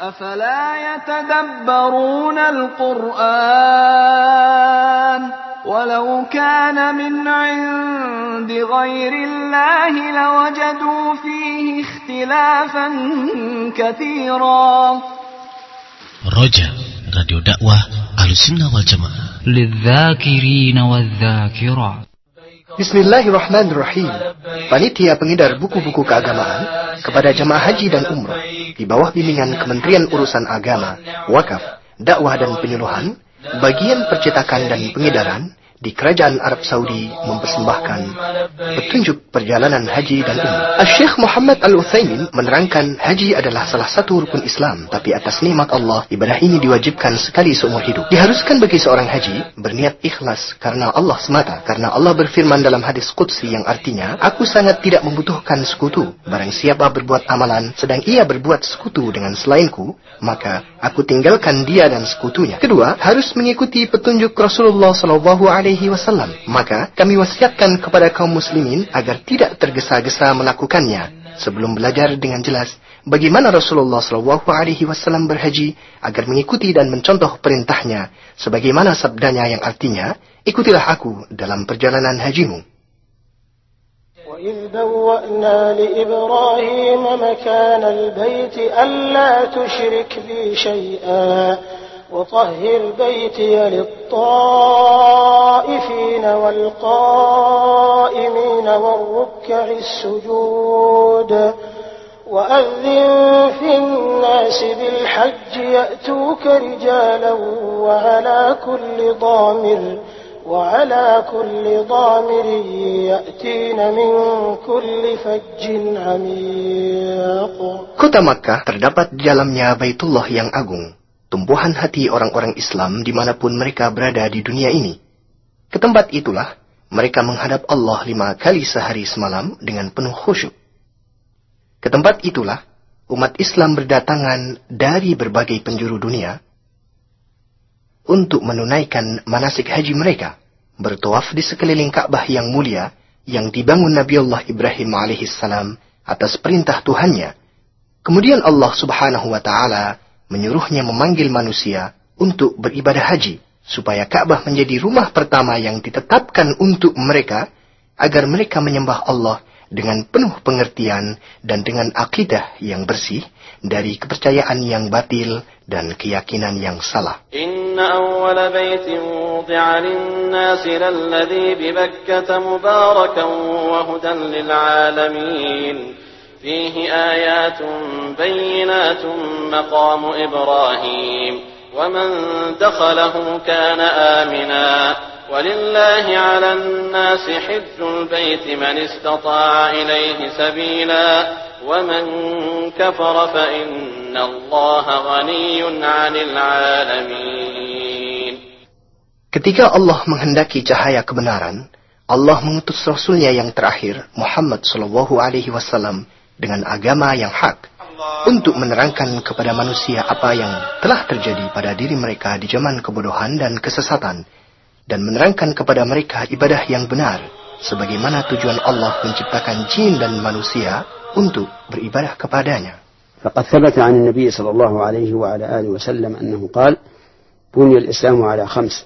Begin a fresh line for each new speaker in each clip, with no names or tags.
أفلا يتدبرون القرآن ولو كان من عند غير الله لوجدوا فيه اختلافا كثيرا
Roja, Radio Dakwah Ahlussunnah wal Jamaah.
للذاكرين والذاكرات
Bismillahirrahmanirrahim. Panitia pengedar buku-buku keagamaan kepada jamaah haji dan umrah di bawah bimbingan Kementerian Urusan Agama, Wakaf, Dakwah dan Penyuluhan, bagian percetakan dan pengedaran di Kerajaan Arab Saudi mempersembahkan petunjuk perjalanan haji dan umrah. Syekh Muhammad Al-Utsaimin menerangkan haji adalah salah satu rukun Islam, tapi atas nikmat Allah, ibadah ini diwajibkan sekali seumur hidup. Diharuskan bagi seorang haji berniat ikhlas karena Allah semata, karena Allah berfirman dalam hadis Qudsi yang artinya, Aku sangat tidak membutuhkan sekutu. Barang siapa berbuat amalan, sedang ia berbuat sekutu dengan selainku, maka aku tinggalkan dia dan sekutunya. Kedua, harus mengikuti petunjuk Rasulullah Shallallahu Alaihi Wasallam. Maka kami wasiatkan kepada kaum muslimin agar tidak tergesa-gesa melakukannya sebelum belajar dengan jelas bagaimana Rasulullah Shallallahu Alaihi Wasallam berhaji agar mengikuti dan mencontoh perintahnya sebagaimana sabdanya yang artinya ikutilah aku dalam perjalanan hajimu.
وإذ بوأنا لإبراهيم مكان البيت ألا تشرك بي شيئا وطهر بيتي للطائفين والقائمين والركع السجود وأذن في الناس بالحج يأتوك رجالا وعلى كل ضامر وعلى كل ضامر يأتين من كل فج عميق.
Kota Makkah terdapat di dalamnya Baitullah yang agung, tumbuhan hati orang-orang Islam di mana pun mereka berada di dunia ini. Ke tempat itulah mereka menghadap Allah lima kali sehari semalam dengan penuh khusyuk. Ke tempat itulah umat Islam berdatangan dari berbagai penjuru dunia untuk menunaikan manasik haji mereka, bertawaf di sekeliling Ka'bah yang mulia yang dibangun Nabi Allah Ibrahim alaihissalam atas perintah Tuhannya. Kemudian Allah subhanahu wa ta'ala menyuruhnya memanggil manusia untuk beribadah haji, supaya Ka'bah menjadi rumah pertama yang ditetapkan untuk mereka, agar mereka menyembah Allah dengan penuh pengertian dan dengan akidah yang bersih dari kepercayaan yang batil dan keyakinan yang salah.
Inna awal wudi'a lalladhi lil. فيه آيات بينات مقام إبراهيم ومن دخله كان آمنا ولله على الناس حج البيت من استطاع إليه سبيلا ومن كفر فإن الله غني عن العالمين
Ketika Allah menghendaki cahaya kebenaran, Allah mengutus Rasulnya yang terakhir, Muhammad Shallallahu Alaihi Wasallam, dengan agama yang hak, untuk menerangkan kepada manusia apa yang telah terjadi pada diri mereka di zaman kebodohan dan kesesatan, dan menerangkan kepada mereka ibadah yang benar, sebagaimana tujuan Allah menciptakan jin dan manusia untuk beribadah kepadanya.
فقد ثبت عن النبي صلى الله عليه وعلى آله وسلم أنه قال بني الإسلام على خمس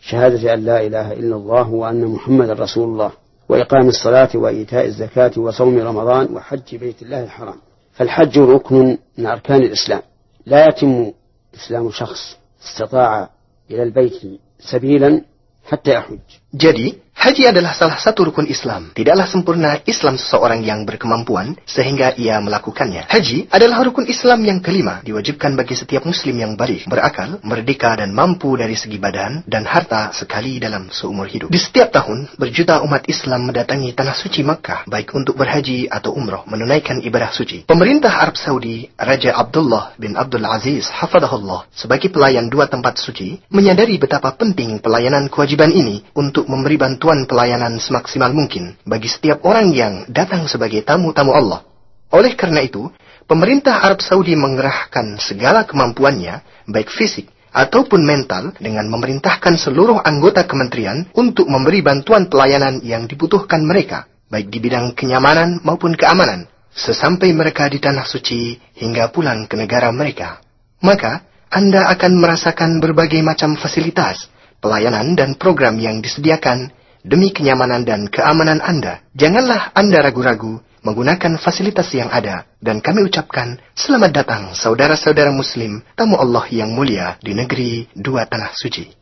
شهادة أن لا إله إلا الله وأن محمد رسول الله وإقام الصلاة وإيتاء الزكاة وصوم رمضان وحج بيت الله الحرام. فالحج ركن من أركان الإسلام. لا يتم إسلام شخص استطاع إلى البيت سبيلا حتى يحج.
Jadi, haji adalah salah satu rukun Islam. Tidaklah sempurna Islam seseorang yang berkemampuan sehingga ia melakukannya. Haji adalah rukun Islam yang kelima, diwajibkan bagi setiap muslim yang balik, berakal, merdeka dan mampu dari segi badan dan harta sekali dalam seumur hidup. Di setiap tahun, berjuta umat Islam mendatangi tanah suci Makkah, baik untuk berhaji atau umroh, menunaikan ibadah suci. Pemerintah Arab Saudi, Raja Abdullah bin Abdul Aziz, hafadahullah, sebagai pelayan dua tempat suci, menyadari betapa penting pelayanan kewajiban ini untuk memberi bantuan pelayanan semaksimal mungkin bagi setiap orang yang datang sebagai tamu-tamu Allah. Oleh karena itu, pemerintah Arab Saudi mengerahkan segala kemampuannya, baik fisik ataupun mental, dengan memerintahkan seluruh anggota kementerian untuk memberi bantuan pelayanan yang dibutuhkan mereka, baik di bidang kenyamanan maupun keamanan, sesampai mereka di tanah suci hingga pulang ke negara mereka. maka Anda akan merasakan berbagai macam fasilitas, pelayanan, dan program yang disediakan demi kenyamanan dan keamanan Anda. Janganlah Anda ragu-ragu menggunakan fasilitas yang ada. Dan kami ucapkan selamat datang saudara-saudara muslim, tamu Allah yang mulia di negeri dua tanah suci.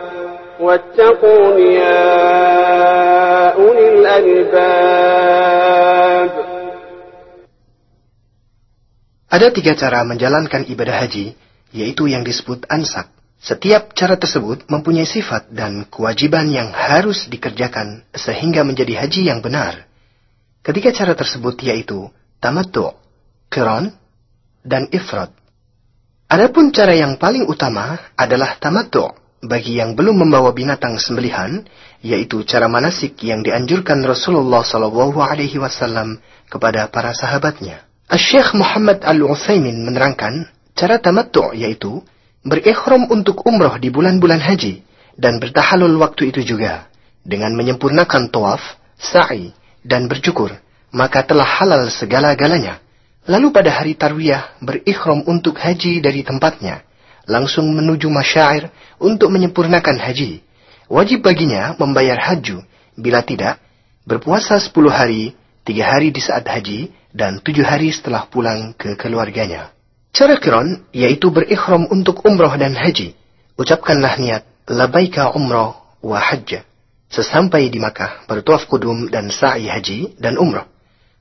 واتقون يا أولي الألباب
Ada tiga cara menjalankan ibadah haji, yaitu yang disebut ansak. Setiap cara tersebut mempunyai sifat dan kewajiban yang harus dikerjakan sehingga menjadi haji yang benar. Ketiga cara tersebut yaitu tamattu, qiran, dan ifrad. Adapun cara yang paling utama adalah tamattu bagi yang belum membawa binatang sembelihan, yaitu cara manasik yang dianjurkan Rasulullah Shallallahu Alaihi Wasallam kepada para sahabatnya. Syekh Muhammad Al-Utsaimin menerangkan cara tamattu yaitu berikhram untuk umroh di bulan-bulan haji dan bertahalul waktu itu juga dengan menyempurnakan tawaf, sa'i, dan bercukur, maka telah halal segala-galanya. Lalu pada hari tarwiyah berikhram untuk haji dari tempatnya, langsung menuju masyair untuk menyempurnakan haji. Wajib baginya membayar haju, bila tidak, berpuasa 10 hari, 3 hari di saat haji, dan 7 hari setelah pulang ke keluarganya. Cara kiron, yaitu berikhram untuk umroh dan haji. Ucapkanlah niat, labaika umroh wa hajja. Sesampai di Makkah, bertuaf kudum dan sa'i haji dan umroh.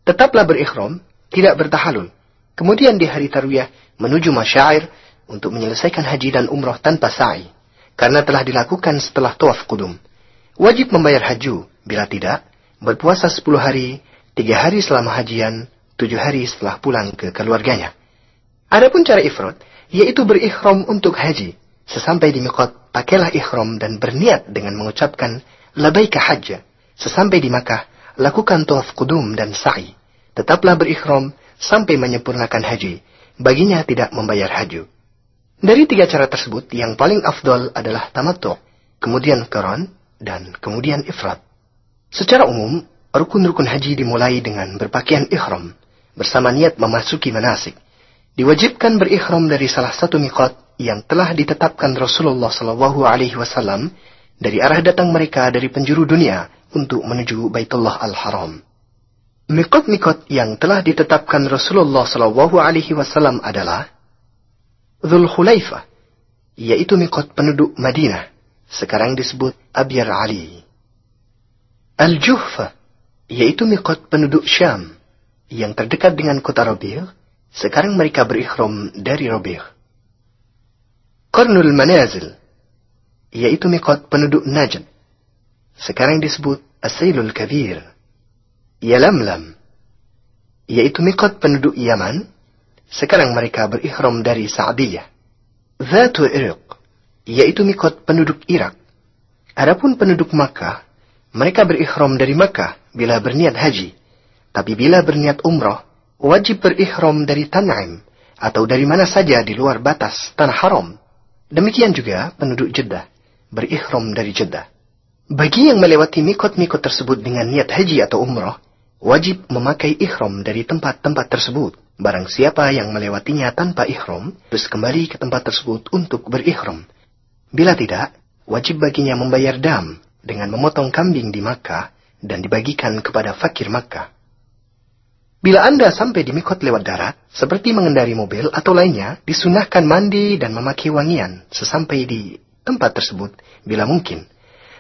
Tetaplah berikhram, tidak bertahalul. Kemudian di hari tarwiyah, menuju masyair untuk menyelesaikan haji dan umroh tanpa sa'i. Karena telah dilakukan setelah tuaf kudum. Wajib membayar haju, bila tidak, berpuasa 10 hari, 3 hari selama hajian, 7 hari setelah pulang ke keluarganya. Adapun cara ifrad, yaitu berikhram untuk haji. Sesampai di miqat, pakailah ikhram dan berniat dengan mengucapkan labaika hajja. Sesampai di Makkah, lakukan tawaf kudum dan sa'i. Tetaplah berikhram sampai menyempurnakan haji. Baginya tidak membayar haju. Dari tiga cara tersebut, yang paling afdol adalah tamattu, kemudian qiran, dan kemudian ifrad. Secara umum, rukun-rukun haji dimulai dengan berpakaian ikhram, bersama niat memasuki manasik. Diwajibkan berikhram dari salah satu miqat yang telah ditetapkan Rasulullah Shallallahu Alaihi Wasallam dari arah datang mereka dari penjuru dunia untuk menuju Baitullah Al-Haram. Miqat-miqat yang telah ditetapkan Rasulullah Shallallahu Alaihi Wasallam adalah Dhul Khulaifah, yaitu miqat penduduk Madinah, sekarang disebut Abyar Ali. Al-Juhfa, yaitu miqat penduduk Syam, yang terdekat dengan kota Rabi', sekarang mereka berikhram dari Rabi'. Qarnul Manazil, yaitu miqat penduduk Najd, sekarang disebut Asailul Kabir. Yalamlam, yaitu miqat penduduk Yaman, sekarang mereka berikhram dari Sa'diyah. Zatu Irq, yaitu miqat penduduk Irak. Adapun penduduk Makkah, mereka berikhram dari Makkah bila berniat haji. Tapi bila berniat umrah, wajib berikhram dari Tan'im atau dari mana saja di luar batas tanah haram. Demikian juga penduduk Jeddah, berikhram dari Jeddah. Bagi yang melewati mikot-mikot tersebut dengan niat haji atau umrah, wajib memakai ikhram dari tempat-tempat tersebut. Barang siapa yang melewatinya tanpa ikhram, terus kembali ke tempat tersebut untuk berikhram. Bila tidak, wajib baginya membayar dam dengan memotong kambing di Makkah dan dibagikan kepada fakir Makkah. Bila Anda sampai di mikot lewat darat, seperti mengendari mobil atau lainnya, disunahkan mandi dan memakai wangian sesampai di tempat tersebut bila mungkin.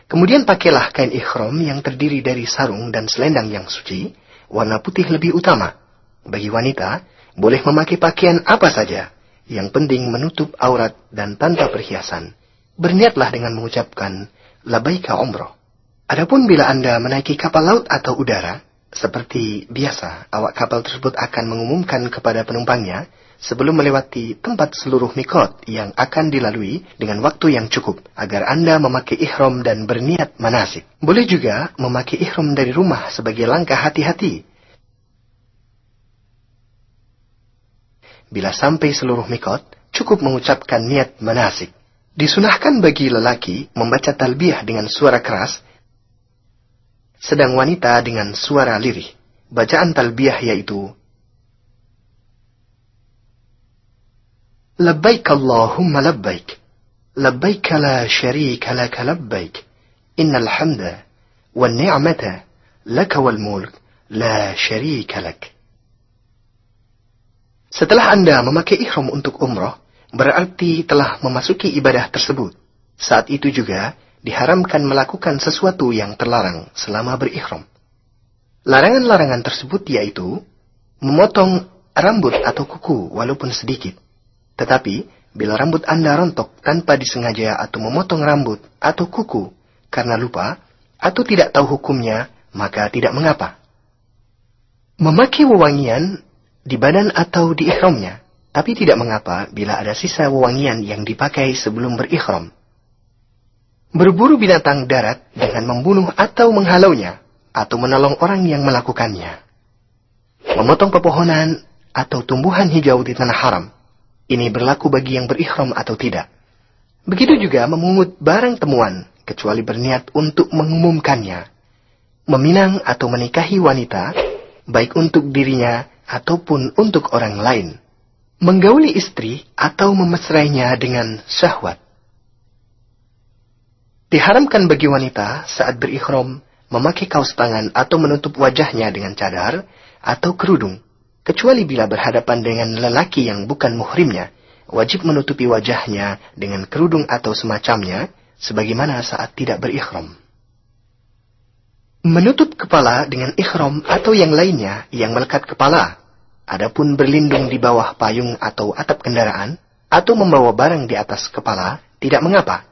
Kemudian pakailah kain ikhram yang terdiri dari sarung dan selendang yang suci, warna putih lebih utama. Bagi wanita, boleh memakai pakaian apa saja, yang penting menutup aurat dan tanpa perhiasan. Berniatlah dengan mengucapkan labaika umroh. Adapun bila Anda menaiki kapal laut atau udara, Seperti biasa, awak kapal tersebut akan mengumumkan kepada penumpangnya sebelum melewati tempat seluruh mikot yang akan dilalui dengan waktu yang cukup agar Anda memakai ihram dan berniat manasik. Boleh juga memakai ihram dari rumah sebagai langkah hati-hati. Bila sampai seluruh mikot, cukup mengucapkan niat manasik. Disunahkan bagi lelaki membaca talbiyah dengan suara keras, sedang wanita dengan suara lirih. Bacaan talbiyah yaitu لبيك اللهم لبيك لبيك لا شريك لك لبيك إن الحمد والنعمة لك والملك لا شريك لك Setelah Anda memakai ihram untuk umrah, berarti telah memasuki ibadah tersebut. Saat itu juga diharamkan melakukan sesuatu yang terlarang selama berihram. Larangan-larangan tersebut yaitu memotong rambut atau kuku walaupun sedikit, tetapi, bila rambut Anda rontok tanpa disengaja atau memotong rambut atau kuku karena lupa atau tidak tahu hukumnya, maka tidak mengapa. Memakai wewangian di badan atau di ihramnya, tapi tidak mengapa bila ada sisa wewangian yang dipakai sebelum berikhram. Berburu binatang darat dengan membunuh atau menghalaunya, atau menolong orang yang melakukannya. Memotong pepohonan atau tumbuhan hijau di tanah haram, ini berlaku bagi yang berikhram atau tidak. Begitu juga memungut barang temuan, kecuali berniat untuk mengumumkannya. Meminang atau menikahi wanita, baik untuk dirinya ataupun untuk orang lain. Menggauli istri atau memesrainya dengan syahwat. Diharamkan bagi wanita saat berikhram memakai kaos tangan atau menutup wajahnya dengan cadar atau kerudung kecuali bila berhadapan dengan lelaki yang bukan muhrimnya, wajib menutupi wajahnya dengan kerudung atau semacamnya, sebagaimana saat tidak berikhram. Menutup kepala dengan ikhram atau yang lainnya yang melekat kepala, adapun berlindung di bawah payung atau atap kendaraan, atau membawa barang di atas kepala, tidak mengapa.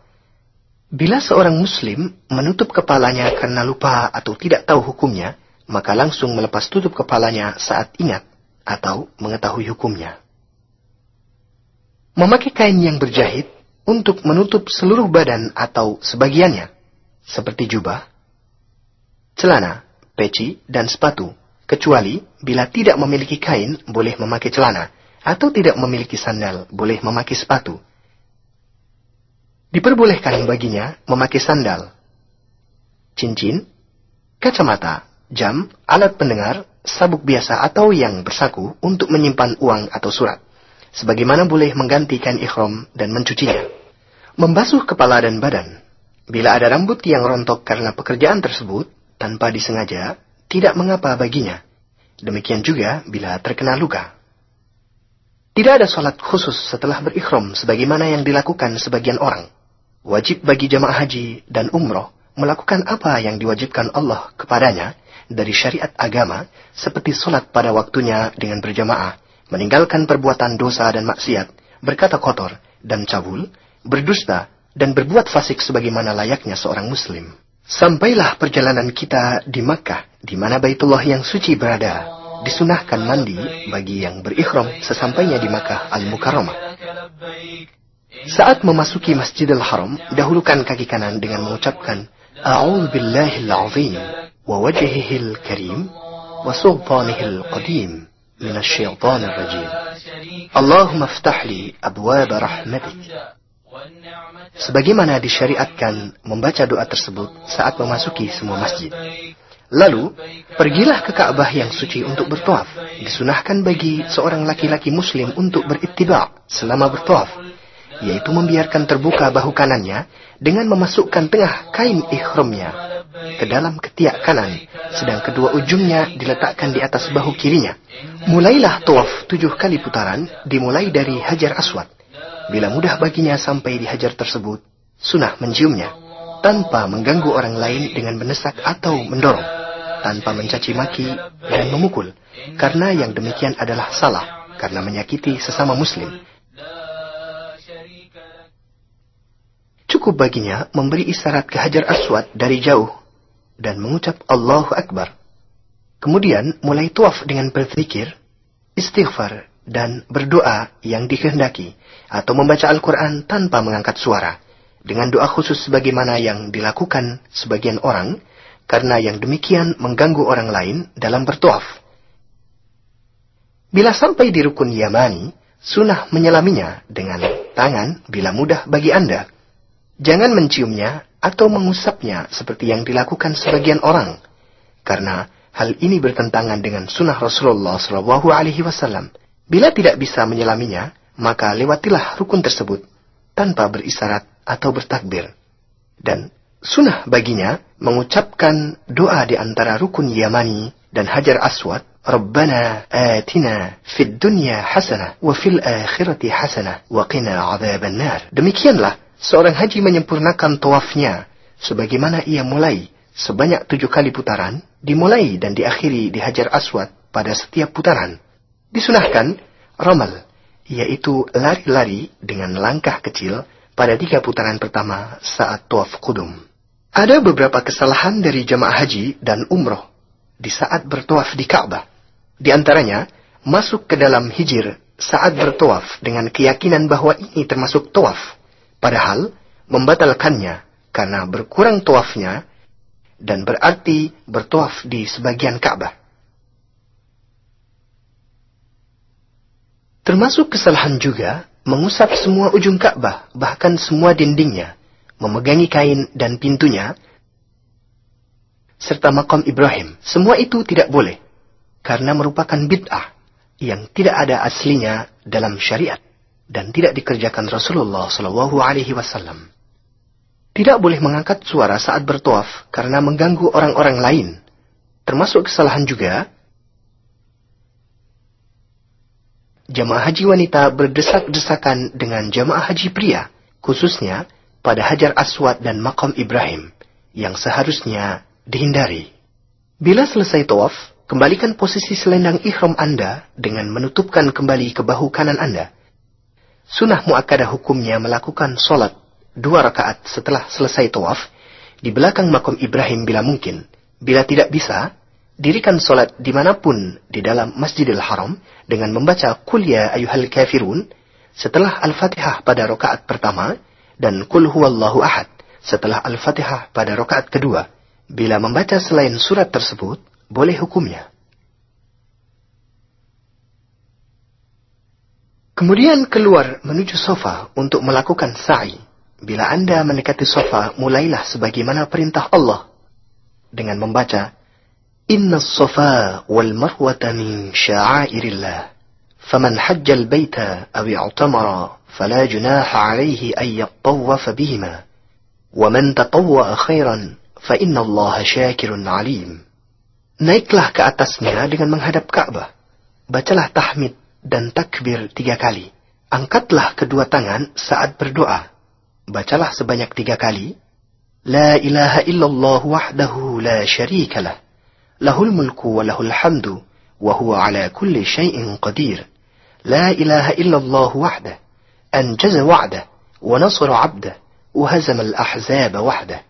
Bila seorang muslim menutup kepalanya karena lupa atau tidak tahu hukumnya, maka langsung melepas tutup kepalanya saat ingat atau mengetahui hukumnya. Memakai kain yang berjahit untuk menutup seluruh badan atau sebagiannya, seperti jubah, celana, peci, dan sepatu, kecuali bila tidak memiliki kain boleh memakai celana, atau tidak memiliki sandal boleh memakai sepatu. Diperbolehkan baginya memakai sandal, cincin, kacamata, jam, alat pendengar, sabuk biasa atau yang bersaku untuk menyimpan uang atau surat. Sebagaimana boleh menggantikan ikhram dan mencucinya. Membasuh kepala dan badan. Bila ada rambut yang rontok karena pekerjaan tersebut, tanpa disengaja, tidak mengapa baginya. Demikian juga bila terkena luka. Tidak ada sholat khusus setelah berikhram sebagaimana yang dilakukan sebagian orang. Wajib bagi jamaah haji dan umroh melakukan apa yang diwajibkan Allah kepadanya dari syariat agama seperti solat pada waktunya dengan berjamaah, meninggalkan perbuatan dosa dan maksiat, berkata kotor dan cabul, berdusta, dan berbuat fasik sebagaimana layaknya seorang muslim. Sampailah perjalanan kita di Makkah, di mana Baitullah yang suci berada. Disunahkan mandi bagi yang berikhram sesampainya di Makkah Al-Mukarramah. Saat memasuki Masjidil Haram, dahulukan kaki kanan dengan mengucapkan A'udzubillahil azim wa wajhihil karim wa sultanihil qadim minasyaitonir rajim. Allahumma ftahli abwaba rahmatik Sebagaimana disyariatkan membaca doa tersebut saat memasuki semua masjid. Lalu, pergilah ke Ka'bah yang suci untuk bertuaf. Disunahkan bagi seorang laki-laki muslim untuk berittiba selama bertuaf, yaitu membiarkan terbuka bahu kanannya dengan memasukkan tengah kain ihramnya ke dalam ketiak kanan, sedang kedua ujungnya diletakkan di atas bahu kirinya. Mulailah tawaf tujuh kali putaran, dimulai dari Hajar Aswad. Bila mudah baginya sampai di hajar tersebut, sunah menciumnya, tanpa mengganggu orang lain dengan menesak atau mendorong, tanpa mencaci maki dan memukul, karena yang demikian adalah salah, karena menyakiti sesama muslim. Cukup baginya memberi isyarat ke Hajar Aswad dari jauh dan mengucap Allahu Akbar. Kemudian mulai tuaf dengan berzikir, istighfar, dan berdoa yang dikehendaki, atau membaca Al-Quran tanpa mengangkat suara, dengan doa khusus sebagaimana yang dilakukan sebagian orang, karena yang demikian mengganggu orang lain dalam bertuaf. Bila sampai di rukun Yamani, sunnah menyelaminya dengan tangan bila mudah bagi Anda. Jangan menciumnya atau mengusapnya seperti yang dilakukan sebagian orang, karena hal ini bertentangan dengan sunnah Rasulullah Wasallam. Bila tidak bisa menyelaminya, maka lewatilah rukun tersebut tanpa berisarat atau bertakbir. Dan sunnah baginya mengucapkan doa di antara rukun Yamani dan Hajar Aswad, Rabbana atina fid dunya hasana wa fil akhirati hasana wa qina nar. Demikianlah seorang haji menyempurnakan tawafnya sebagaimana ia mulai sebanyak tujuh kali putaran, dimulai dan diakhiri di Hajar Aswad pada setiap putaran disunahkan ramal yaitu lari-lari dengan langkah kecil pada tiga putaran pertama saat tawaf kudum ada beberapa kesalahan dari jamaah haji dan umroh di saat bertawaf di Ka'bah. Di antaranya, masuk ke dalam hijir saat bertawaf dengan keyakinan bahwa ini termasuk tawaf, padahal membatalkannya karena berkurang tawafnya dan berarti bertawaf di sebagian Ka'bah. Termasuk kesalahan juga mengusap semua ujung Ka'bah, bahkan semua dindingnya, memegangi kain dan pintunya, serta makam Ibrahim. Semua itu tidak boleh karena merupakan bid'ah yang tidak ada aslinya dalam syariat dan tidak dikerjakan Rasulullah Shallallahu Alaihi Wasallam. Tidak boleh mengangkat suara saat bertawaf karena mengganggu orang-orang lain. Termasuk kesalahan juga jamaah haji wanita berdesak-desakan dengan jamaah haji pria, khususnya pada Hajar Aswad dan makam Ibrahim, yang seharusnya dihindari. Bila selesai tawaf, Kembalikan posisi selendang ihram Anda dengan menutupkan kembali ke bahu kanan Anda. Sunnah muakkadah hukumnya melakukan solat dua rakaat setelah selesai tawaf di belakang makam Ibrahim bila mungkin. Bila tidak bisa, dirikan solat di mana pun di dalam Masjidil Haram dengan membaca kuliah ya ayuhal kafirun setelah Al-Fatihah pada rakaat pertama dan Kul huwallahu ahad setelah Al-Fatihah pada rakaat kedua. Bila membaca selain surat tersebut, boleh hukumnya. Kemudian keluar menuju sofa untuk melakukan sa'i. Bila Anda mendekati sofa, mulailah sebagaimana perintah Allah. Dengan membaca, Inna sofa wal marwata min sya'airillah. Faman hajjal baita awi i'tamara, fala junaha alaihi an yattawaf bihima. ومن تطوأ خيرا فإن الله شاكر عليم Naiklah ke atasnya dengan menghadap Ka'bah. Bacalah tahmid dan takbir tiga kali. Angkatlah kedua tangan saat berdoa. Bacalah sebanyak tiga kali. La ilaha illallah wahdahu la syarika lah. Lahul hamdu. Wa huwa ala kulli syai'in qadir. La ilaha illallah wahdah. Anjaza wa'dah. Wa nasra abdah. Wa hazama al-ahzaba wahdah.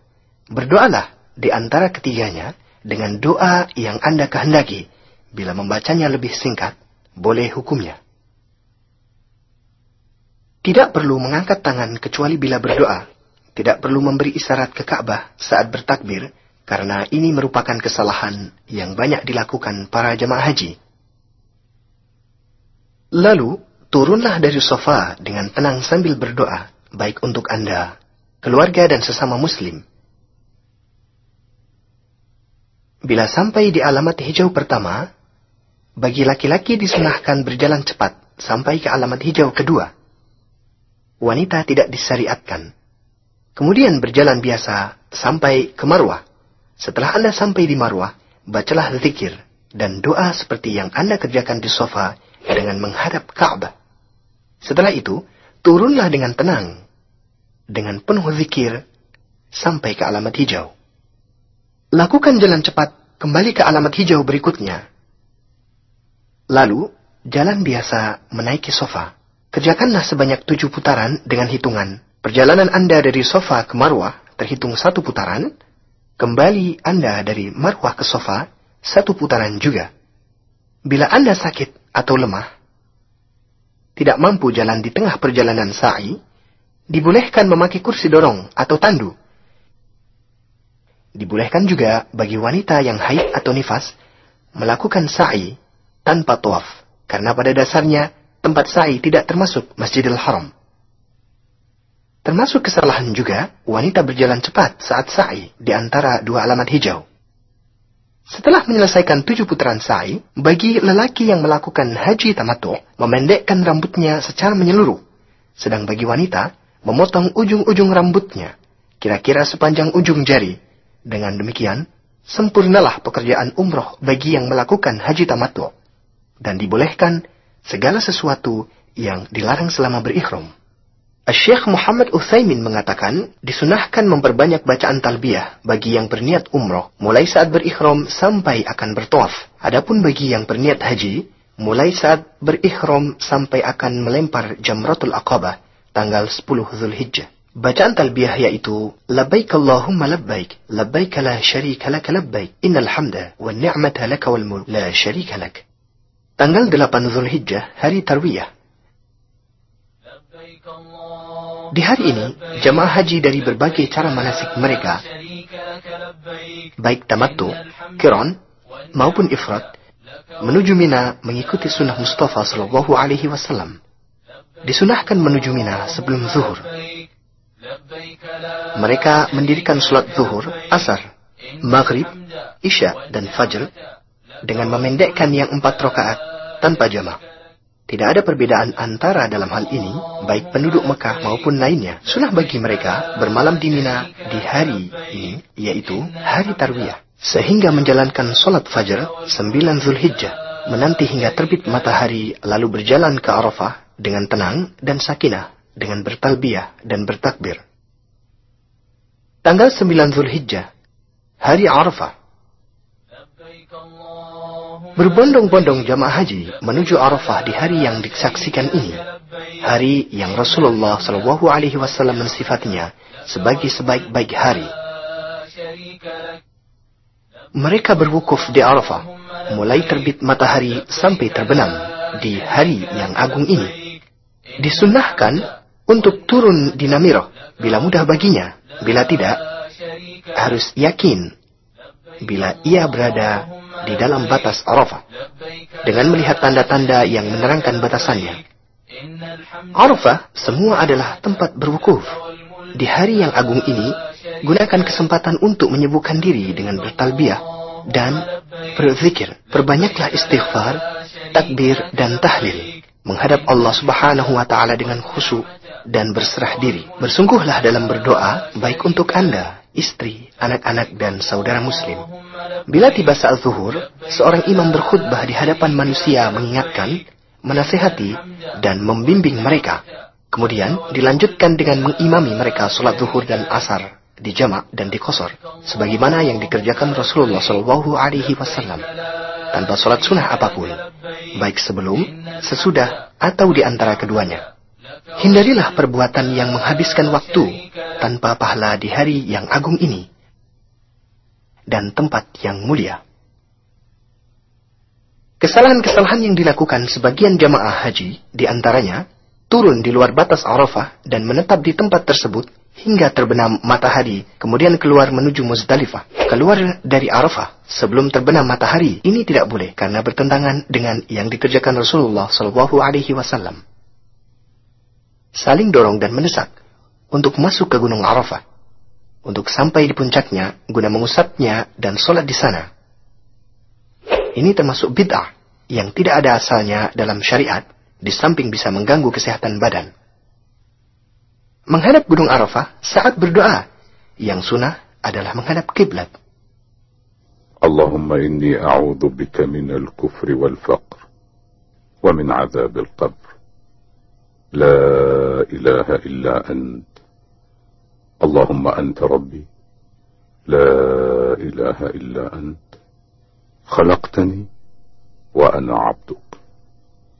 Berdoalah di antara ketiganya dengan doa yang Anda kehendaki. Bila membacanya lebih singkat, boleh hukumnya. Tidak perlu mengangkat tangan kecuali bila berdoa. Tidak perlu memberi isyarat ke Ka'bah saat bertakbir, karena ini merupakan kesalahan yang banyak dilakukan para jemaah haji. Lalu, turunlah dari sofa dengan tenang sambil berdoa, baik untuk Anda, keluarga dan sesama muslim, Bila sampai di alamat hijau pertama, bagi laki-laki disunahkan berjalan cepat sampai ke alamat hijau kedua. Wanita tidak disyariatkan. Kemudian berjalan biasa sampai ke Marwah. Setelah Anda sampai di Marwah, bacalah zikir dan doa seperti yang Anda kerjakan di sofa dengan menghadap Ka'bah. Setelah itu, turunlah dengan tenang, dengan penuh zikir, sampai ke alamat hijau. Lakukan jalan cepat kembali ke alamat hijau berikutnya. Lalu, jalan biasa menaiki sofa. Kerjakanlah sebanyak tujuh putaran dengan hitungan. Perjalanan Anda dari sofa ke marwah terhitung satu putaran. Kembali Anda dari marwah ke sofa satu putaran juga. Bila Anda sakit atau lemah, tidak mampu jalan di tengah perjalanan sa'i, dibolehkan memakai kursi dorong atau tandu. Dibolehkan juga bagi wanita yang haid atau nifas melakukan sa'i tanpa tawaf, karena pada dasarnya tempat sa'i tidak termasuk Masjidil Haram. Termasuk kesalahan juga wanita berjalan cepat saat sa'i di antara dua alamat hijau. Setelah menyelesaikan tujuh putaran sa'i, bagi lelaki yang melakukan haji tamatu, memendekkan rambutnya secara menyeluruh. Sedang bagi wanita, memotong ujung-ujung rambutnya, kira-kira sepanjang ujung jari. Dengan demikian, sempurnalah pekerjaan umroh bagi yang melakukan haji tamatu. Dan dibolehkan segala sesuatu yang dilarang selama berikhram. Syekh Muhammad Utsaimin mengatakan, disunahkan memperbanyak bacaan talbiyah bagi yang berniat umroh mulai saat berikhram sampai akan bertawaf. Adapun bagi yang berniat haji, mulai saat berikhram sampai akan melempar jamratul aqabah tanggal 10 Zulhijjah. Bacaan talbiyah yaitu Labbaik Allahumma labbaik Labbaik la syarika lak labbaik Innal hamda wa ni'mata laka wal mulk la syarika lak Tanggal 8 Zulhijjah hari Tarwiyah Di hari ini, jemaah haji dari berbagai cara manasik mereka, baik tamattu, kiron, maupun ifrat, menuju Mina mengikuti sunnah Mustafa Sallallahu Alaihi Wasallam. Disunahkan menuju Mina sebelum zuhur. Mereka mendirikan sholat zuhur, asar, maghrib, isya, dan fajr dengan memendekkan yang empat rakaat tanpa jamaah. Tidak ada perbedaan antara dalam hal ini, baik penduduk Mekah maupun lainnya. Sunnah bagi mereka bermalam di Mina di hari ini, yaitu hari Tarwiyah. Sehingga menjalankan sholat fajar 9 Zulhijjah, menanti hingga terbit matahari lalu berjalan ke Arafah dengan tenang dan sakinah, dengan bertalbiyah dan bertakbir. Tanggal 9 Zulhijjah, hari Arafah, Berbondong-bondong jamaah haji menuju Arafah di hari yang disaksikan ini, hari yang Rasulullah Shallallahu Alaihi Wasallam mensifatinya sebagai sebaik-baik hari. Mereka berwukuf di Arafah, mulai terbit matahari sampai terbenam di hari yang agung ini. Disunahkan untuk turun di Namirah bila mudah baginya, bila tidak, harus yakin bila ia berada di dalam batas Arafah dengan melihat tanda-tanda yang menerangkan batasannya. Arafah semua adalah tempat berwukuf. Di hari yang agung ini, gunakan kesempatan untuk menyebutkan diri dengan bertalbiyah dan berzikir. Perbanyaklah istighfar, takbir, dan tahlil. Menghadap Allah subhanahu wa ta'ala dengan khusyuk dan berserah diri. Bersungguhlah dalam berdoa, baik untuk Anda, istri, anak-anak, dan saudara muslim. Bila tiba saat zuhur, seorang imam berkhutbah di hadapan manusia mengingatkan, menasehati, dan membimbing mereka. Kemudian dilanjutkan dengan mengimami mereka sholat zuhur dan asar di jamak dan di kosor, sebagaimana yang dikerjakan Rasulullah Shallallahu Alaihi Wasallam tanpa sholat sunnah apa pun, baik sebelum, sesudah, atau di antara keduanya. Hindarilah perbuatan yang menghabiskan waktu tanpa pahala di hari yang agung ini dan tempat yang mulia. Kesalahan-kesalahan yang dilakukan sebagian jamaah haji, di antaranya turun di luar batas Arafah dan menetap di tempat tersebut hingga terbenam matahari, kemudian keluar menuju Muzdalifah. Keluar dari Arafah sebelum terbenam matahari, ini tidak boleh karena bertentangan dengan yang dikerjakan Rasulullah Shallallahu Saling dorong dan mendesak untuk masuk ke Gunung Arafah untuk sampai di puncaknya guna mengusapnya dan sholat di sana. Ini termasuk bid'ah yang tidak ada asalnya dalam syariat, di samping bisa mengganggu kesehatan badan. Menghadap Gunung Arafah saat berdoa, yang sunnah adalah menghadap kiblat.
اللهم إني أعوذ بك من الكفر والفقر ومن عذاب القبر لا إله إلا أنت. اللهم أنت ربي. لا إله إلا أنت. خلقتني وأنا عبدك.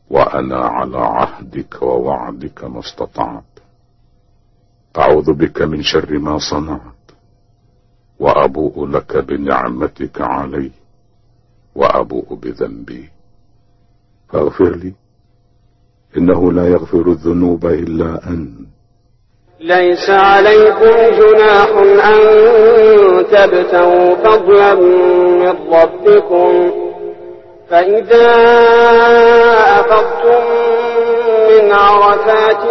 وأنا على عهدك ووعدك ما استطعت. أعوذ بك من شر ما صنعت. وأبوء لك بنعمتك علي. وأبوء بذنبي. فاغفر لي إنه لا يغفر الذنوب إلا أنت.
ليس عليكم جناح أن تبتغوا فضلا من ربكم. فإذا أفضتم من عرفات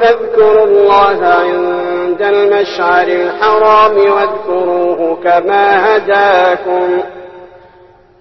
فاذكروا الله عند المشعر الحرام واذكروه كما هداكم.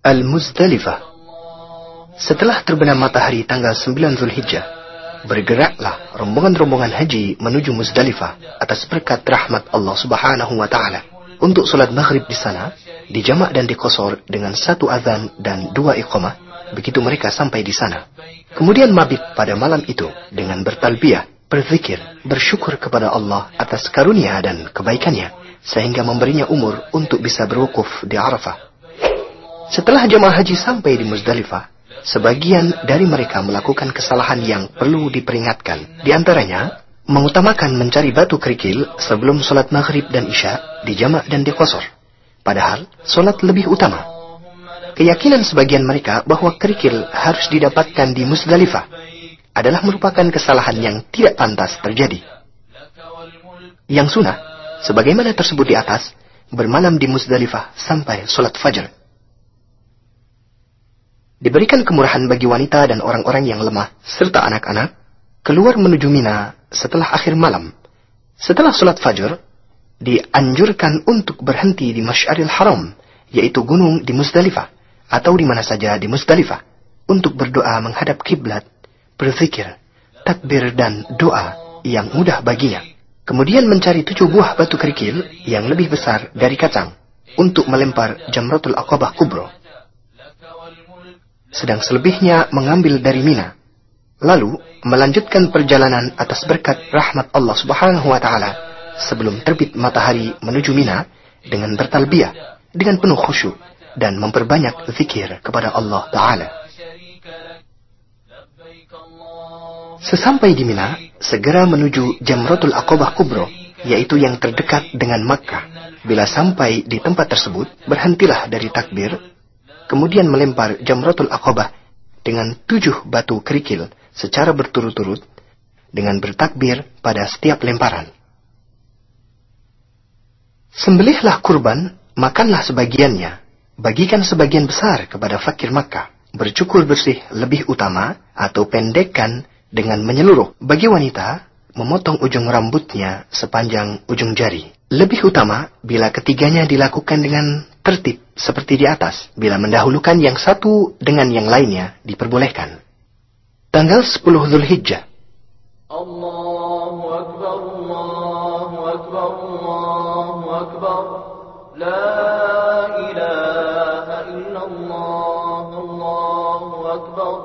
Al-Muzdalifah. Setelah terbenam matahari tanggal 9 Zulhijjah, bergeraklah rombongan-rombongan haji menuju Muzdalifah atas berkat rahmat Allah Subhanahu wa taala untuk sholat maghrib di sana, dijamak dan dikosor dengan satu azan dan dua iqamah begitu mereka sampai di sana. Kemudian mabit pada malam itu dengan bertalbiyah, berzikir, bersyukur kepada Allah atas karunia dan kebaikannya sehingga memberinya umur untuk bisa berwukuf di Arafah. Setelah jemaah haji sampai di Muzdalifah, sebagian dari mereka melakukan kesalahan yang perlu diperingatkan. Di antaranya, mengutamakan mencari batu kerikil sebelum sholat maghrib dan isya di jamak dan di kosor. Padahal, sholat lebih utama. Keyakinan sebagian mereka bahwa kerikil harus didapatkan di Muzdalifah adalah merupakan kesalahan yang tidak pantas terjadi. Yang sunnah, sebagaimana tersebut di atas, bermalam di Muzdalifah sampai sholat fajar. Diberikan kemurahan bagi wanita dan orang-orang yang lemah, serta anak-anak, keluar menuju Mina setelah akhir malam. Setelah sholat fajar, dianjurkan untuk berhenti di Masyaril Haram, yaitu gunung di Musdalifah, atau di mana saja di Musdalifah, untuk berdoa menghadap kiblat, berzikir, takbir dan doa yang mudah baginya. Kemudian mencari tujuh buah batu kerikil yang lebih besar dari kacang, untuk melempar Jamratul Aqabah Kubro sedang selebihnya mengambil dari Mina. Lalu melanjutkan perjalanan atas berkat rahmat Allah Subhanahu wa taala sebelum terbit matahari menuju Mina dengan bertalbiyah dengan penuh khusyuk dan memperbanyak zikir kepada Allah taala. Sesampai di Mina, segera menuju Jamratul Aqabah Kubro, yaitu yang terdekat dengan Makkah. Bila sampai di tempat tersebut, berhentilah dari takbir kemudian melempar Jamratul Aqabah dengan tujuh batu kerikil secara berturut-turut dengan bertakbir pada setiap lemparan. Sembelihlah kurban, makanlah sebagiannya, bagikan sebagian besar kepada fakir Makkah. Bercukur bersih lebih utama atau pendekkan dengan menyeluruh. Bagi wanita, memotong ujung rambutnya sepanjang ujung jari. Lebih utama bila ketiganya dilakukan dengan tertib seperti di atas. Bila mendahulukan yang satu dengan yang lainnya diperbolehkan. Tanggal 10 Zulhijjah. Allahu Akbar, Allahu Akbar, Allahu Akbar. La ilaha illallah, Allahu Akbar.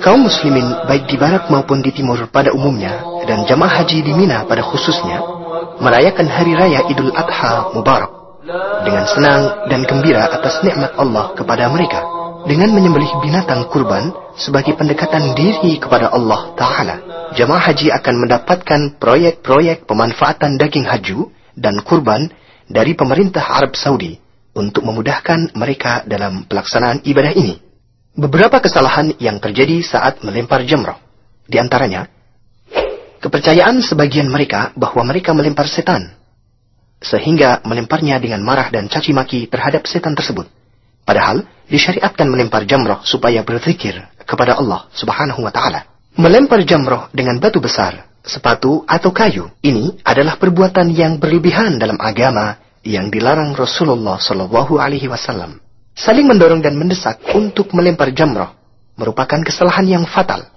Kaum muslimin baik di barat maupun di timur pada umumnya dan jamaah haji di Mina pada khususnya merayakan hari raya Idul Adha Mubarak dengan senang dan gembira atas nikmat Allah kepada mereka dengan menyembelih binatang kurban sebagai pendekatan diri kepada Allah Ta'ala. Jamaah haji akan mendapatkan proyek-proyek pemanfaatan daging haju dan kurban dari pemerintah Arab Saudi untuk memudahkan mereka dalam pelaksanaan ibadah ini. Beberapa kesalahan yang terjadi saat melempar jamrah. Di antaranya, kepercayaan sebagian mereka bahwa mereka melempar setan, sehingga melemparnya dengan marah dan caci maki terhadap setan tersebut. Padahal disyariatkan melempar jamroh supaya berzikir kepada Allah Subhanahu wa taala. Melempar jamroh dengan batu besar, sepatu atau kayu ini adalah perbuatan yang berlebihan dalam agama yang dilarang Rasulullah Shallallahu alaihi wasallam. Saling mendorong dan mendesak untuk melempar jamroh merupakan kesalahan yang fatal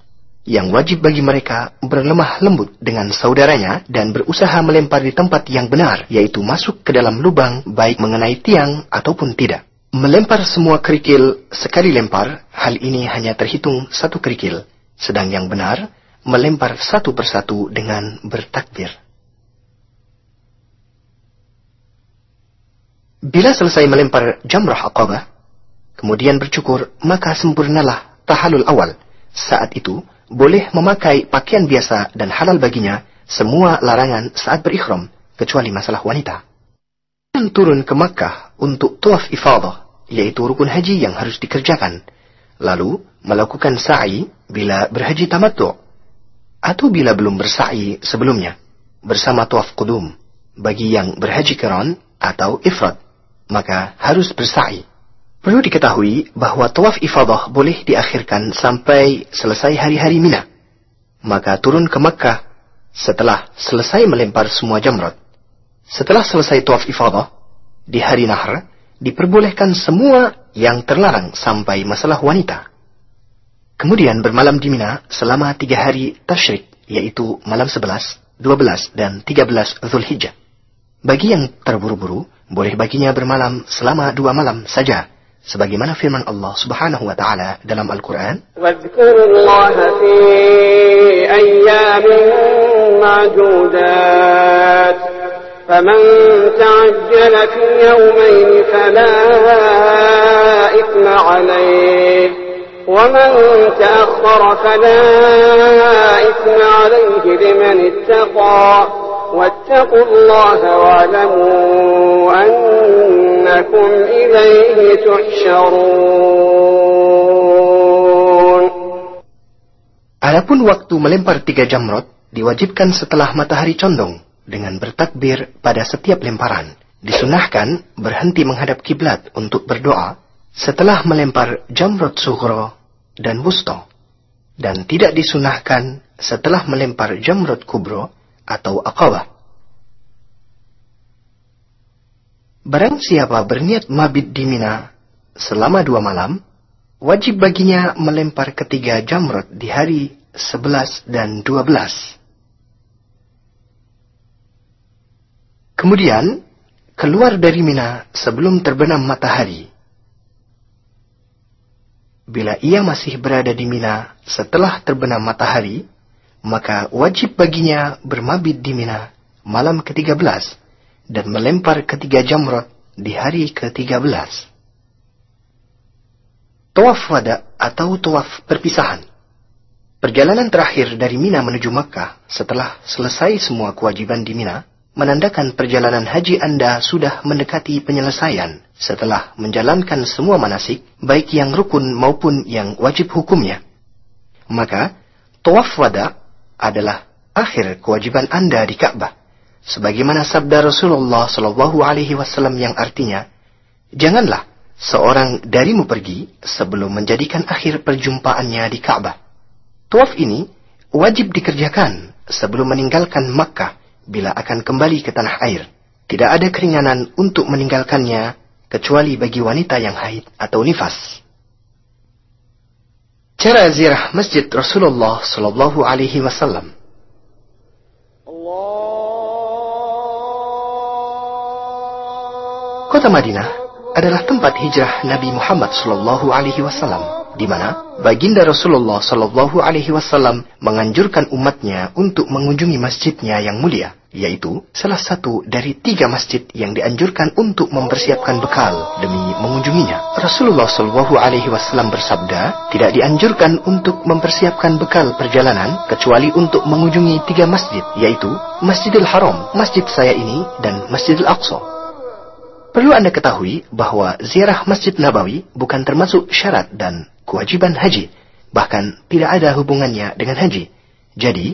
yang wajib bagi mereka berlemah lembut dengan saudaranya dan berusaha melempar di tempat yang benar, yaitu masuk ke dalam lubang baik mengenai tiang ataupun tidak. Melempar semua kerikil sekali lempar, hal ini hanya terhitung satu kerikil, sedang yang benar melempar satu persatu dengan bertakbir. Bila selesai melempar jamrah aqabah, kemudian bercukur, maka sempurnalah tahalul awal. Saat itu, boleh memakai pakaian biasa dan halal baginya semua larangan saat berikhram, kecuali masalah wanita. Dan turun ke Makkah untuk tuaf ifadah, yaitu rukun haji yang harus dikerjakan. Lalu melakukan sa'i bila berhaji tamattu atau bila belum bersa'i sebelumnya bersama tuaf kudum bagi yang berhaji keron atau ifrat maka harus bersa'i Perlu diketahui bahwa tawaf ifadah boleh diakhirkan sampai selesai hari-hari Mina. Maka turun ke Makkah setelah selesai melempar semua jamrat. Setelah selesai tawaf ifadah, di hari Nahr, diperbolehkan semua yang terlarang sampai masalah wanita. Kemudian bermalam di Mina selama tiga hari tashrik, yaitu malam 11, 12, dan 13 Zulhijjah. Bagi yang terburu-buru, boleh baginya bermalam selama dua malam saja sebagaimana firman Allah Subhanahu wa taala dalam Al-Qur'an
فمن تعجل في يومين فلا إثم عليه ومن تأخر فلا إثم عليه لمن اتقى واتقوا الله واعلموا أنكم إليه تحشرون
Adapun waktu melempar tiga jamrot diwajibkan setelah matahari condong dengan bertakbir pada setiap lemparan. Disunahkan berhenti menghadap kiblat untuk berdoa setelah melempar jamrot sughro dan wusto. Dan tidak disunahkan setelah melempar jamrot kubro atau aqabah. Barang siapa berniat mabit di Mina selama dua malam, wajib baginya melempar ketiga jamrot di hari 11 dan 12. Kemudian, keluar dari Mina sebelum terbenam matahari. Bila ia masih berada di Mina setelah terbenam matahari, maka wajib baginya bermabit di Mina malam ke-13 dan melempar ketiga jamrot di hari ke-13. Tawaf wada atau tawaf perpisahan. Perjalanan terakhir dari Mina menuju Makkah setelah selesai semua kewajiban di Mina menandakan perjalanan haji Anda sudah mendekati penyelesaian setelah menjalankan semua manasik, baik yang rukun maupun yang wajib hukumnya. Maka, tawaf wada adalah akhir kewajiban Anda di Ka'bah. Sebagaimana sabda Rasulullah Shallallahu Alaihi Wasallam yang artinya, janganlah seorang darimu pergi sebelum menjadikan akhir perjumpaannya di Ka'bah. Tuaf ini wajib dikerjakan sebelum meninggalkan Makkah bila akan kembali ke tanah air. Tidak ada keringanan untuk meninggalkannya kecuali bagi wanita yang haid atau nifas. Cara ziarah Masjid Rasulullah Sallallahu Alaihi Wasallam. Kota Madinah adalah tempat hijrah Nabi Muhammad Sallallahu Alaihi Wasallam, di mana baginda Rasulullah Sallallahu Alaihi Wasallam menganjurkan umatnya untuk mengunjungi masjidnya yang mulia yaitu salah satu dari tiga masjid yang dianjurkan untuk mempersiapkan bekal demi mengunjunginya. Rasulullah Shallallahu Alaihi Wasallam bersabda, tidak dianjurkan untuk mempersiapkan bekal perjalanan kecuali untuk mengunjungi tiga masjid, yaitu Masjidil Haram, masjid saya ini, dan Masjidil Aqsa. Perlu Anda ketahui bahwa ziarah Masjid Nabawi bukan termasuk syarat dan kewajiban haji, bahkan tidak ada hubungannya dengan haji. Jadi,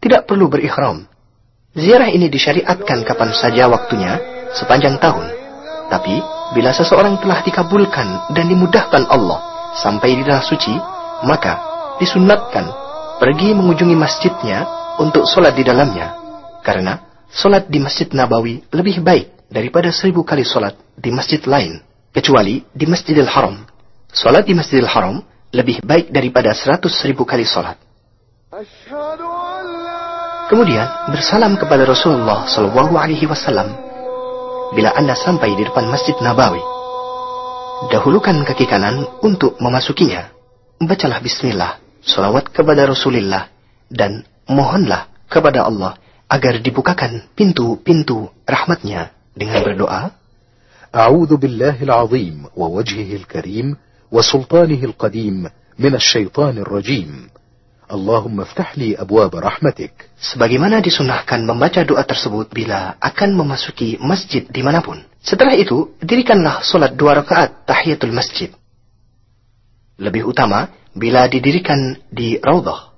tidak perlu berikhram Ziarah ini disyariatkan kapan saja waktunya, sepanjang tahun. Tapi, bila seseorang telah dikabulkan dan dimudahkan Allah sampai di tanah suci, maka disunatkan pergi mengunjungi masjidnya untuk sholat di dalamnya. Karena sholat di Masjid Nabawi lebih baik daripada seribu kali sholat di masjid lain, kecuali di Masjidil Haram. Sholat di Masjidil Haram lebih baik daripada seratus ribu kali sholat. Kemudian bersalam kepada Rasulullah Shallallahu Alaihi Wasallam bila anda sampai di depan Masjid Nabawi. Dahulukan kaki kanan untuk memasukinya. Bacalah Bismillah, salawat kepada Rasulullah, dan mohonlah kepada Allah agar dibukakan pintu-pintu rahmatnya dengan berdoa,
A'udhu billahi al-azim wa wajhihi al-karim wa sultanihi al-qadim minasy syaitanir rajim. Allahumma ftahli abwab rahmatik.
Sebagaimana disunahkan membaca doa tersebut bila akan memasuki masjid di mana pun. Setelah itu, dirikanlah solat dua rakaat tahiyatul masjid. Lebih utama bila didirikan di Raudhah.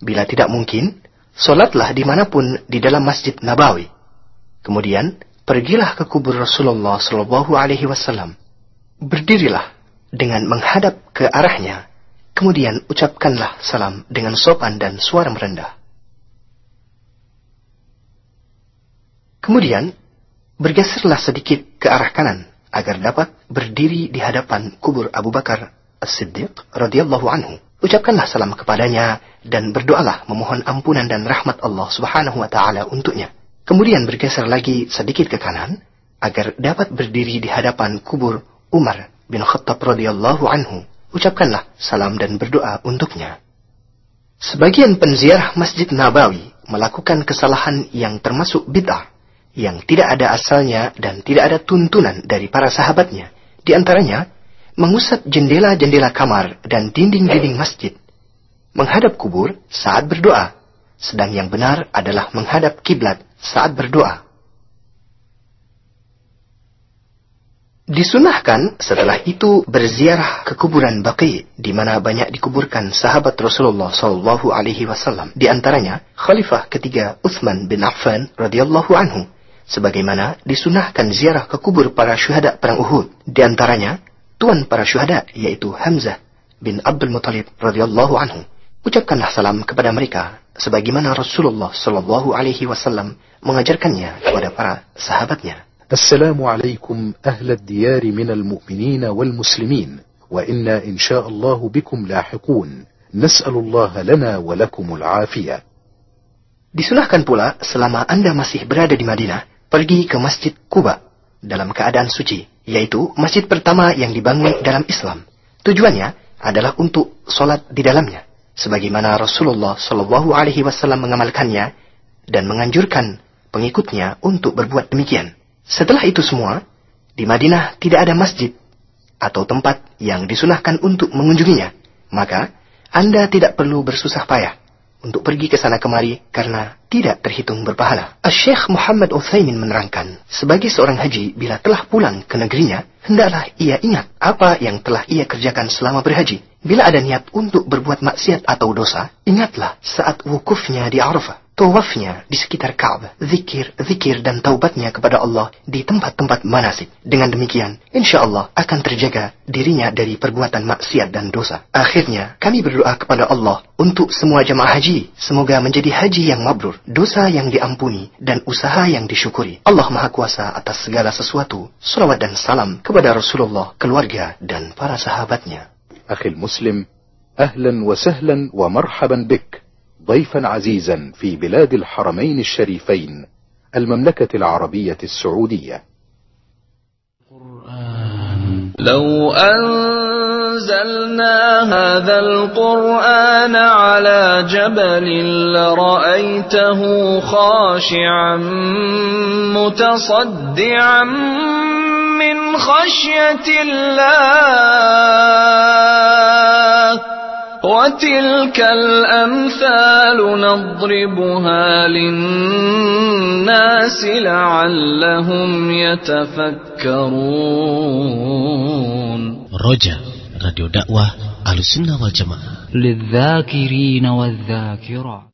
Bila tidak mungkin, solatlah di mana pun di dalam masjid Nabawi. Kemudian, pergilah ke kubur Rasulullah Shallallahu Alaihi Wasallam. Berdirilah dengan menghadap ke arahnya. Kemudian ucapkanlah salam dengan sopan dan suara merendah. Kemudian bergeserlah sedikit ke arah kanan agar dapat berdiri di hadapan kubur Abu Bakar As-Siddiq radhiyallahu anhu. Ucapkanlah salam kepadanya dan berdoalah memohon ampunan dan rahmat Allah Subhanahu wa taala untuknya. Kemudian bergeser lagi sedikit ke kanan agar dapat berdiri di hadapan kubur Umar bin Khattab radhiyallahu anhu. Ucapkanlah salam dan berdoa untuknya. Sebagian penziarah Masjid Nabawi melakukan kesalahan yang termasuk bid'ah yang tidak ada asalnya dan tidak ada tuntunan dari para sahabatnya. Di antaranya, mengusap jendela-jendela kamar dan dinding-dinding masjid, menghadap kubur saat berdoa, sedang yang benar adalah menghadap kiblat saat berdoa. Disunahkan setelah itu berziarah ke kuburan Baqi di mana banyak dikuburkan sahabat Rasulullah Shallallahu alaihi wasallam. Di antaranya Khalifah ketiga Utsman bin Affan radhiyallahu anhu sebagaimana disunahkan ziarah ke kubur para syuhada perang Uhud. Di antaranya tuan para syuhada yaitu Hamzah bin Abdul Muthalib radhiyallahu anhu. Ucapkanlah salam kepada mereka sebagaimana Rasulullah Shallallahu alaihi wasallam mengajarkannya kepada para sahabatnya.
السلام عليكم أهل الديار من المؤمنين والمسلمين وإنا إن شاء الله بكم لاحقون نسأل الله لنا ولكم العافية
Disunahkan pula selama Anda masih berada di Madinah, pergi ke Masjid Kuba dalam keadaan suci, yaitu masjid pertama yang dibangun dalam Islam. Tujuannya adalah untuk sholat di dalamnya, sebagaimana Rasulullah Shallallahu Alaihi Wasallam mengamalkannya dan menganjurkan pengikutnya untuk berbuat demikian. Setelah itu semua, di Madinah tidak ada masjid atau tempat yang disunahkan untuk mengunjunginya. Maka, Anda tidak perlu bersusah payah untuk pergi ke sana kemari karena tidak terhitung berpahala. Syekh Muhammad Uthaymin menerangkan, sebagai seorang haji bila telah pulang ke negerinya, hendaklah ia ingat apa yang telah ia kerjakan selama berhaji. Bila ada niat untuk berbuat maksiat atau dosa, ingatlah saat wukufnya di Arafah tawafnya di sekitar Ka'bah, zikir, zikir dan taubatnya kepada Allah di tempat-tempat manasik. Dengan demikian, insya Allah akan terjaga dirinya dari perbuatan maksiat dan dosa. Akhirnya, kami berdoa kepada Allah untuk semua jemaah haji, semoga menjadi haji yang mabrur, dosa yang diampuni, dan usaha yang disyukuri. Allah Maha Kuasa atas segala sesuatu. Salawat dan salam kepada Rasulullah, keluarga, dan para sahabatnya.
Akhil Muslim, ahlan wa sahlan wa marhaban bik. ضيفا عزيزا في بلاد الحرمين الشريفين المملكة العربية السعودية.
لو أنزلنا هذا القرآن على جبل لرأيته خاشعا متصدعا من خشية الله. وتلك الأمثال نضربها للناس لعلهم يتفكرون.
رجاء راديو دعوة على السنة والجماعة.
للذاكرين والذاكرة